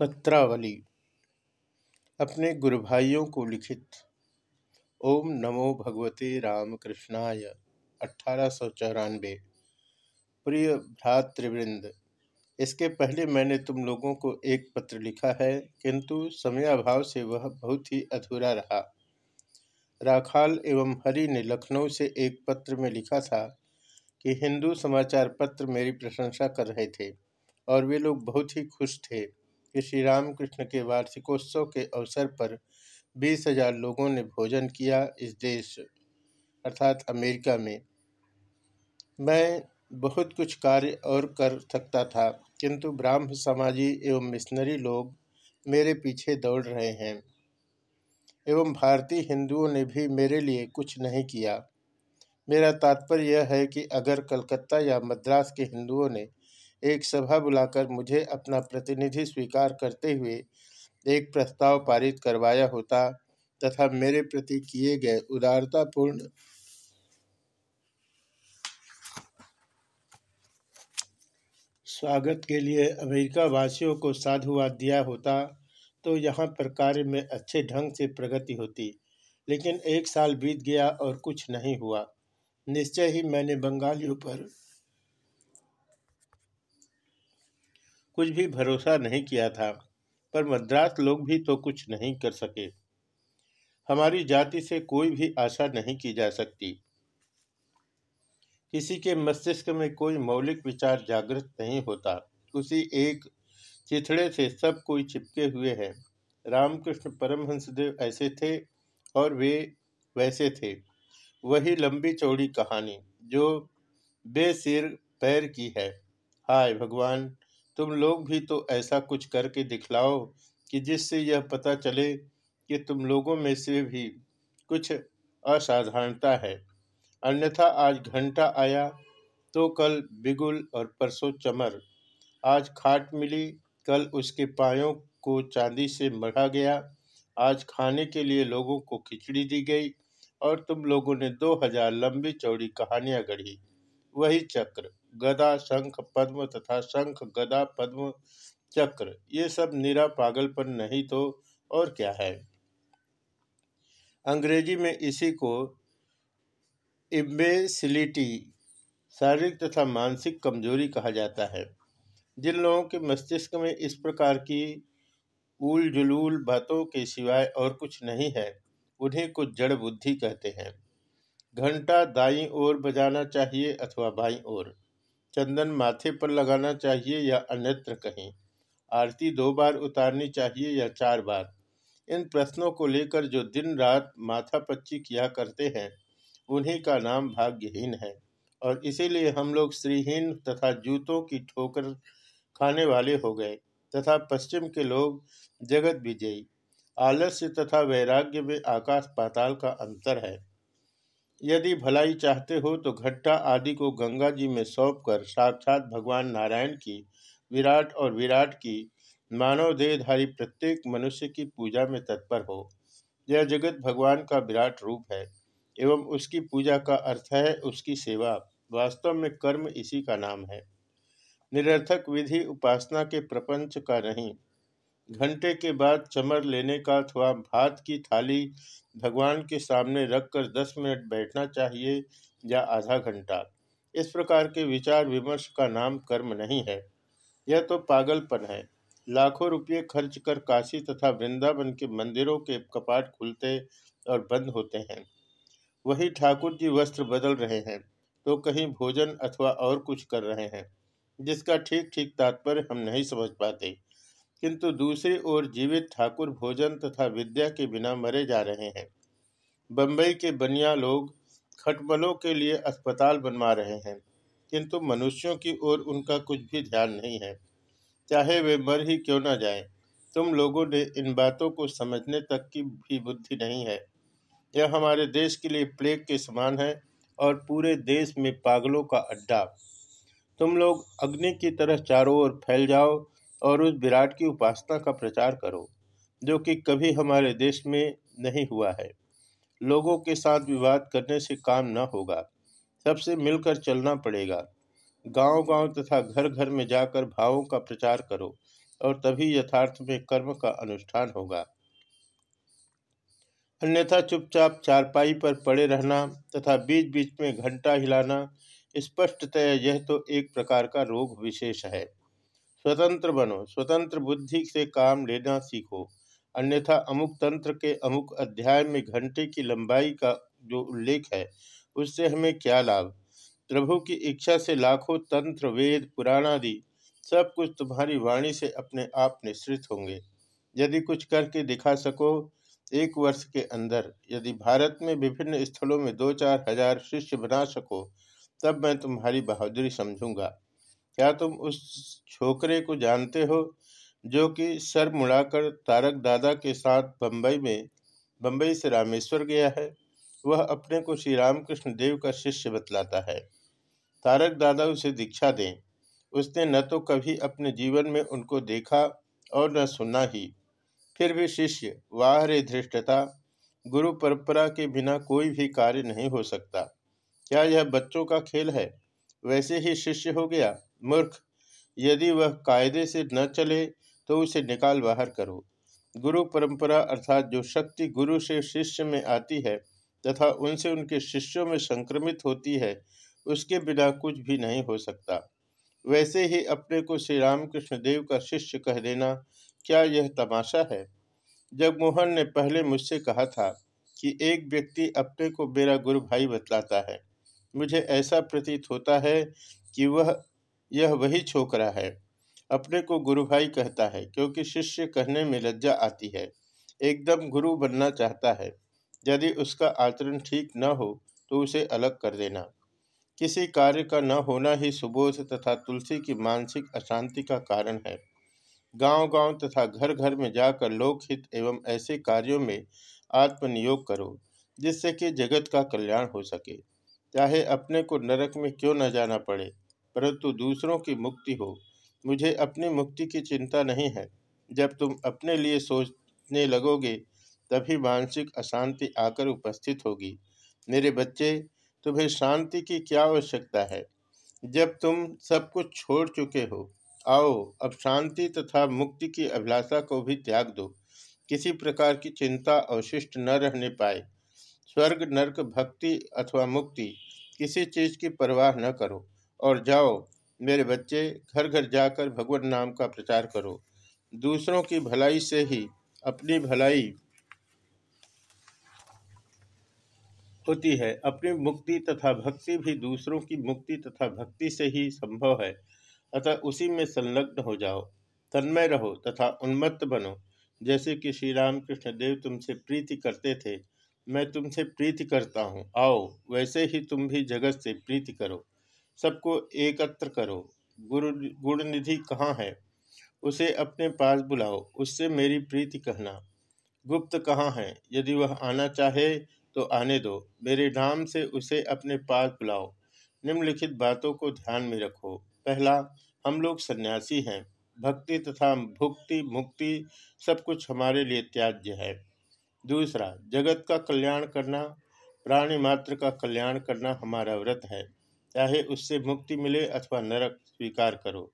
पत्रावली अपने गुरु भाइयों को लिखित। ओम नमो भगवते रामकृष्णाय। अठारह सौ चौरानवे। प्रिय भ्रातृवृंद, इसके पहले मैंने तुम लोगों को एक पत्र लिखा है, किंतु समयाभाव से वह बहुत ही अधूरा रहा। राखाल एवं हरि ने लखनऊ से एक पत्र में लिखा था कि हिंदू समाचार पत्र मेरी प्रशंसा कर रहे थे और वे लोग बहुत ही खुश थे। कि श्री रामकृष्ण के वार्षिकोत्सव के अवसर पर बीस हज़ार लोगों ने भोजन किया इस देश, अर्थात अमेरिका में। मैं बहुत कुछ कार्य और कर सकता था, किंतु ब्राह्म समाजी एवं मिशनरी लोग मेरे पीछे दौड़ रहे हैं एवं भारतीय हिंदुओं ने भी मेरे लिए कुछ नहीं किया। मेरा तात्पर्य यह है कि अगर कलकत्ता या मद्रास के हिंदुओं ने एक सभा बुलाकर मुझे अपना प्रतिनिधि स्वीकार करते हुए एक प्रस्ताव पारित करवाया होता तथा मेरे प्रति किए गए उदारतापूर्ण स्वागत के लिए अमेरिका वासियों को साधुवाद दिया होता तो यहाँ पर कार्य में अच्छे ढंग से प्रगति होती, लेकिन एक साल बीत गया और कुछ नहीं हुआ। निश्चय ही मैंने बंगालियों पर कुछ भी भरोसा नहीं किया था, पर मद्रास लोग भी तो कुछ नहीं कर सके। हमारी जाति से कोई भी आशा नहीं की जा सकती। किसी के मस्तिष्क में कोई मौलिक विचार जागृत नहीं होता। उसी एक चिथड़े से सब कोई चिपके हुए हैं। रामकृष्ण परमहंसदेव ऐसे थे और वे वैसे थे। वही लंबी चौड़ी कहानी जो बेसिर पैर की है। हाय भगवान! तुम लोग भी तो ऐसा कुछ करके दिखलाओ कि जिससे यह पता चले कि तुम लोगों में से भी कुछ असाधारणता है। अन्यथा आज घंटा आया तो कल बिगुल और परसों चमर। आज खाट मिली, कल उसके पायों को चांदी से मढ़ा गया। आज खाने के लिए लोगों को खिचड़ी दी गई और तुम लोगों ने दो हज़ार लंबी चौड़ी कहानियाँ गढ़ी। वही चक्र। गदा, शंख, पद्म तथा शंख, गदा, पद्म, चक्र, ये सब निरा पागलपन नहीं तो और क्या है? अंग्रेज़ी में इसी को इम्बेसिलिटी शारीरिक तथा मानसिक कमज़ोरी कहा जाता है। जिन लोगों के मस्तिष्क में इस प्रकार की उल जुलूल बातों के सिवाय और कुछ नहीं है, उन्हें कुछ जड़ बुद्धि कहते हैं। घंटा दाई ओर बजाना चाहिए अथवा बाई ओर। चंदन माथे पर लगाना चाहिए या अन्यत्र कहीं? आरती दो बार उतारनी चाहिए या चार बार? इन प्रश्नों को लेकर जो दिन रात माथा पच्ची किया करते हैं, उन्हीं का नाम भाग्यहीन है। और इसीलिए हम लोग श्रीहीन तथा जूतों की ठोकर खाने वाले हो गए, तथा पश्चिम के लोग जगत विजयी आलस्य तथा वैराग्य में आकाश पाताल का अंतर है। यदि भलाई चाहते हो तो घट्टा आदि को गंगा जी में सौंप कर साक्षात भगवान नारायण की, विराट और विराट की, मानव देहधारी प्रत्येक मनुष्य की पूजा में तत्पर हो। यह जगत भगवान का विराट रूप है एवं उसकी पूजा का अर्थ है उसकी सेवा। वास्तव में कर्म इसी का नाम है। निरर्थक विधि उपासना के प्रपंच का नहीं घंटे के बाद चमर लेने का अथवा भात की थाली भगवान के सामने रखकर दस मिनट बैठना चाहिए या आधा घंटा। इस प्रकार के विचार विमर्श का नाम कर्म नहीं है। यह तो पागलपन है। लाखों रुपये खर्च कर काशी तथा वृंदावन के मंदिरों के कपाट खुलते और बंद होते हैं। वही ठाकुर जी वस्त्र बदल रहे हैं तो कहीं भोजन अथवा और कुछ कर रहे हैं, जिसका ठीक ठीक तात्पर्य हम नहीं समझ पाते। किंतु दूसरी ओर जीवित ठाकुर भोजन तथा विद्या के बिना मरे जा रहे हैं। बम्बई के बनिया लोग खटमलों के लिए अस्पताल बनवा रहे हैं, किंतु मनुष्यों की ओर उनका कुछ भी ध्यान नहीं है। चाहे वे मर ही क्यों न जाए, तुम लोगों ने इन बातों को समझने तक की भी बुद्धि नहीं है। यह हमारे देश के लिए प्लेग के समान है और पूरे देश में पागलों का अड्डा। तुम लोग अग्नि की तरह चारों ओर फैल जाओ और उस विराट की उपासना का प्रचार करो, जो कि कभी हमारे देश में नहीं हुआ है। लोगों के साथ विवाद करने से काम न होगा। सबसे मिलकर चलना पड़ेगा। गांव-गांव तथा घर घर में जाकर भावों का प्रचार करो, और तभी यथार्थ में कर्म का अनुष्ठान होगा। अन्यथा चुपचाप चारपाई पर पड़े रहना तथा बीच बीच में घंटा हिलाना स्पष्टतया यह तो एक प्रकार का रोग विशेष है। स्वतंत्र बनो, स्वतंत्र बुद्धि से काम लेना सीखो। अन्यथा अमुक तंत्र के अमुक अध्याय में घंटे की लंबाई का जो उल्लेख है, उससे हमें क्या लाभ? प्रभु की इच्छा से लाखों तंत्र, वेद, पुराण आदि सब कुछ तुम्हारी वाणी से अपने आप निश्रित होंगे। यदि कुछ करके दिखा सको, एक वर्ष के अंदर यदि भारत में विभिन्न स्थलों में दो चार हज़ार शिष्य बना सको, तब मैं तुम्हारी बहादुरी समझूँगा। क्या तुम उस छोकरे को जानते हो जो कि सर मुड़ाकर तारक दादा के साथ बम्बई में बम्बई से रामेश्वर गया है? वह अपने को श्री रामकृष्ण देव का शिष्य बतलाता है। तारक दादा उसे दीक्षा दें। उसने न तो कभी अपने जीवन में उनको देखा और न सुना ही। फिर भी शिष्य वाह रे धृष्टता, गुरु परंपरा के बिना कोई भी कार्य नहीं हो सकता। क्या यह बच्चों का खेल है? वैसे ही शिष्य हो गया। मूर्ख, यदि वह कायदे से न चले तो उसे निकाल बाहर करो। गुरु परंपरा अर्थात जो शक्ति गुरु से शिष्य में आती है तथा उनसे उनके शिष्यों में संक्रमित होती है, उसके बिना कुछ भी नहीं हो सकता। वैसे ही अपने को श्री रामकृष्ण देव का शिष्य कह देना, क्या यह तमाशा है? जब मोहन ने पहले मुझसे कहा था कि एक व्यक्ति अपने को मेरा गुरु भाई बतलाता है। मुझे ऐसा प्रतीत होता है कि वह, यह वही छोकरा है। अपने को गुरु भाई कहता है, क्योंकि शिष्य कहने में लज्जा आती है। एकदम गुरु बनना चाहता है। यदि उसका आचरण ठीक न हो तो उसे अलग कर देना। किसी कार्य का न होना ही सुबोध तथा तुलसी की मानसिक अशांति का कारण है। गांव-गांव तथा घर घर में जाकर लोकहित एवं ऐसे कार्यों में आत्मनियोग करो, जिससे कि जगत का कल्याण हो सके। चाहे अपने को नरक में क्यों न जाना पड़े, परंतु दूसरों की मुक्ति हो। मुझे अपनी मुक्ति की चिंता नहीं है। जब तुम अपने लिए सोचने लगोगे, तभी मानसिक अशांति आकर उपस्थित होगी। मेरे बच्चे, तुम्हें शांति की क्या आवश्यकता है? जब तुम सब कुछ छोड़ चुके हो, आओ, अब शांति तथा मुक्ति की अभिलाषा को भी त्याग दो। किसी प्रकार की चिंता अवशिष्ट न रहने पाए। स्वर्ग, नर्क, भक्ति अथवा मुक्ति, किसी चीज़ की परवाह न करो। और जाओ, मेरे बच्चे घर घर जाकर भगवान नाम का प्रचार करो। दूसरों की भलाई से ही अपनी भलाई होती है। अपनी मुक्ति तथा भक्ति भी दूसरों की मुक्ति तथा भक्ति से ही संभव है। अतः उसी में संलग्न हो जाओ। तन्मय रहो तथा उन्मत्त बनो। जैसे कि श्री राम कृष्ण देव तुमसे प्रीति करते थे मैं तुमसे प्रीति करता हूँ। आओ, वैसे ही तुम भी जगत से प्रीति करो। सबको एकत्र करो। गुरु गुण निधि कहाँ है? उसे अपने पास बुलाओ। उससे मेरी प्रीति कहना। गुप्त कहाँ है? यदि वह आना चाहे तो आने दो। मेरे नाम से उसे अपने पास बुलाओ। निम्नलिखित बातों को ध्यान में रखो। पहला, हम लोग सन्यासी हैं। भक्ति तथा भुक्ति, मुक्ति सब कुछ हमारे लिए त्याज्य है। दूसरा, जगत का कल्याण करना, प्राणी मात्र का कल्याण करना हमारा व्रत है। चाहे उससे मुक्ति मिले अथवा नरक, स्वीकार करो।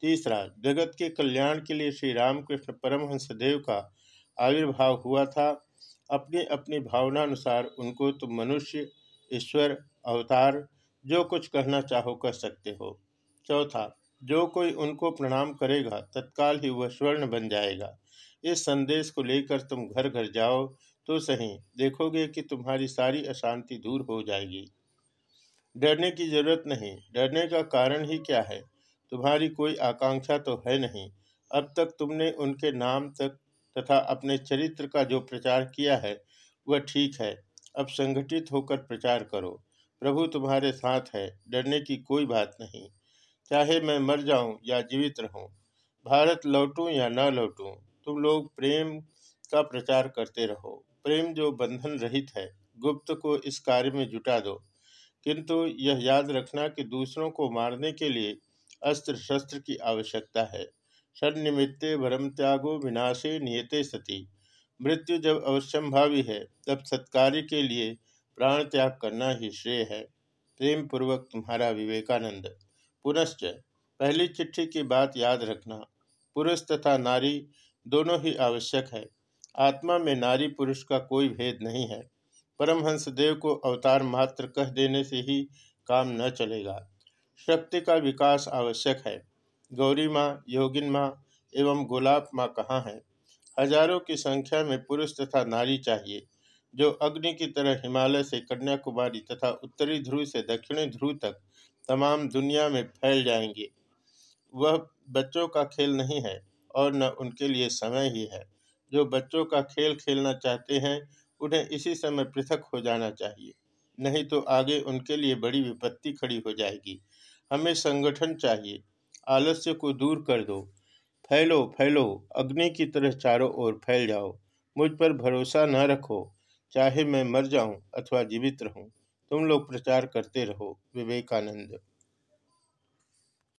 तीसरा, जगत के कल्याण के लिए श्री रामकृष्ण परमहंस देव का आविर्भाव हुआ था। अपनी अपनी भावनानुसार उनको तुम मनुष्य, ईश्वर, अवतार, जो कुछ कहना चाहो कर सकते हो। चौथा, जो कोई उनको प्रणाम करेगा, तत्काल ही वह स्वर्ण बन जाएगा। इस संदेश को लेकर तुम घर घर जाओ तो सही, देखोगे कि तुम्हारी सारी अशांति दूर हो जाएगी। डरने की ज़रूरत नहीं, डरने का कारण ही क्या है? तुम्हारी कोई आकांक्षा तो है नहीं। अब तक तुमने उनके नाम तक तथा अपने चरित्र का जो प्रचार किया है, वह ठीक है। अब संगठित होकर प्रचार करो। प्रभु तुम्हारे साथ है, डरने की कोई बात नहीं। चाहे मैं मर जाऊँ या जीवित रहूँ, भारत लौटूं या न लौटूं तुम लोग प्रेम का प्रचार करते रहो। प्रेम जो बंधन रहित है, गुप्त को इस कार्य में जुटा दो। किंतु यह याद रखना कि दूसरों को मारने के लिए अस्त्र शस्त्र की आवश्यकता है। सन्निमित्ते भरम त्यागो विनाशे नियते सती। मृत्यु जब अवश्यंभावी है, तब सत्कार्य के लिए प्राण त्याग करना ही श्रेय है। प्रेम पूर्वक तुम्हारा विवेकानंद। पुनश्च, पहली चिट्ठी की बात याद रखना। पुरुष तथा नारी दोनों ही आवश्यक है। आत्मा में नारी पुरुष का कोई भेद नहीं है। परमहंस देव को अवतार मात्र कह देने से ही काम न चलेगा। शक्ति का विकास आवश्यक है। गौरी माँ, योगिन माँ एवं गुलाब माँ कहाँ हैं? हज़ारों की संख्या में पुरुष तथा नारी चाहिए, जो अग्नि की तरह हिमालय से कन्याकुमारी तथा उत्तरी ध्रुव से दक्षिणी ध्रुव तक तमाम दुनिया में फैल जाएँगे। वह बच्चों का खेल नहीं है। और न उनके लिए समय ही है। जो बच्चों का खेल खेलना चाहते हैं, उन्हें इसी समय पृथक हो जाना चाहिए, नहीं तो आगे उनके लिए बड़ी विपत्ति खड़ी हो जाएगी। हमें संगठन चाहिए। आलस्य को दूर कर दो। फैलो फैलो। अग्नि की तरह चारों ओर फैल जाओ। मुझ पर भरोसा न रखो। चाहे मैं मर जाऊँ अथवा जीवित रहूँ, तुम लोग प्रचार करते रहो। विवेकानंद